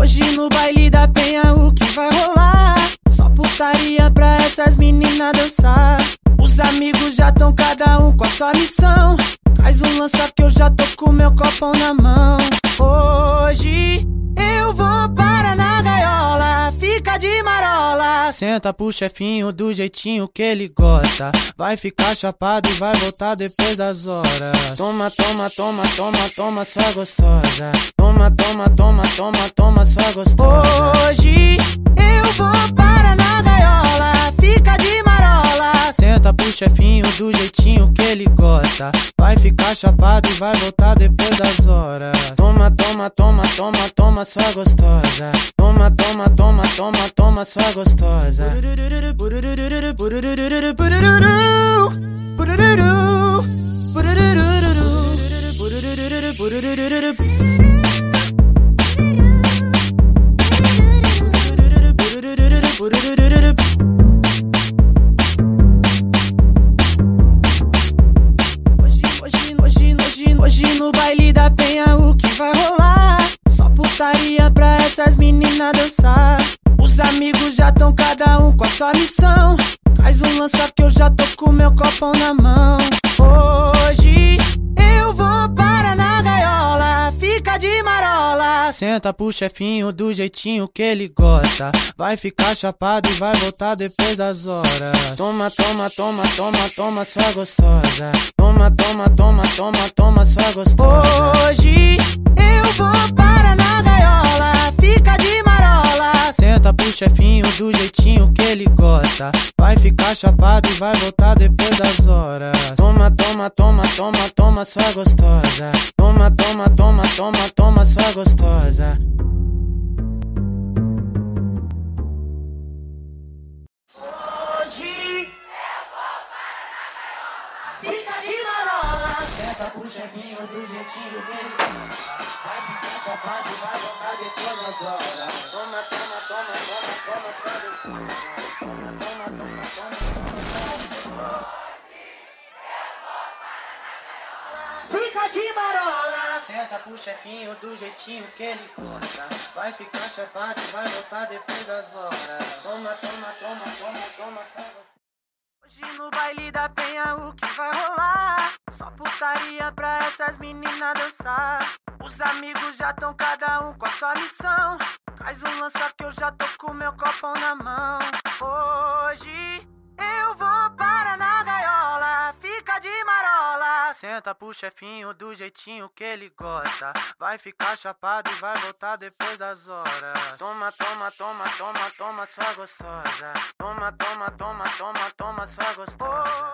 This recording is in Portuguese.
Hoje, no baile da penha o que vai rolar? Só putaria pra essas meninas dançar. Os amigos já tão cada um com a sua missão. Traz um lança que eu já tô com meu copão na mão. Hoje eu vou para na gaiola, fica de marola. Senta pro chefinho do jeitinho que ele gosta. Vai ficar chapado e vai voltar depois das horas. Toma, toma, toma, toma, toma, sua gostosa. Toma, toma, toma, toma, gosta. Vai ficar chapado e vai voltar depois das horas. Toma, toma, toma, toma, toma, sua gostosa. Toma, toma, toma, toma, toma, sua gostosa. Tão cada um com a sua missão. Traz um lança que eu já tô com meu copão na mão. Hoje eu vou para na gaiola, fica de marola. Senta pro chefinho do jeitinho que ele gosta. Vai ficar chapado e vai voltar depois das horas. Toma, toma, toma, toma, toma, sua gostosa. Toma, toma, toma, toma, toma, sua gostosa. Hoje que ele gosta. Vai ficar chapado e vai voltar depois das horas. Toma, toma, toma, toma, toma, sua gostosa. Toma, toma, toma, toma, toma, sua gostosa. Senta pro chefinho do jeitinho que ele gosta. Vai ficar chapado vai voltar depois das horas. Toma, toma, toma, toma, toma, só gostosa Toma, toma, toma, toma, Fica de marola. Senta pro chefinho do jeitinho que ele gosta. Vai ficar chapado vai voltar depois das horas. Toma, toma, toma, toma, toma, só gostosa Hoje no baile da penha o que vai putaria pra essas meninas dançar. Os amigos já tão cada um com a sua missão. Traz um lança que eu já tô com meu copão na mão. Hoje eu vou para na gaiola, fica de marola. Senta pro chefinho do jeitinho que ele gosta. Vai ficar chapado e vai voltar depois das horas. Toma, toma, toma, toma, toma, sua gostosa. Toma, toma, toma, toma, toma, sua gostosa.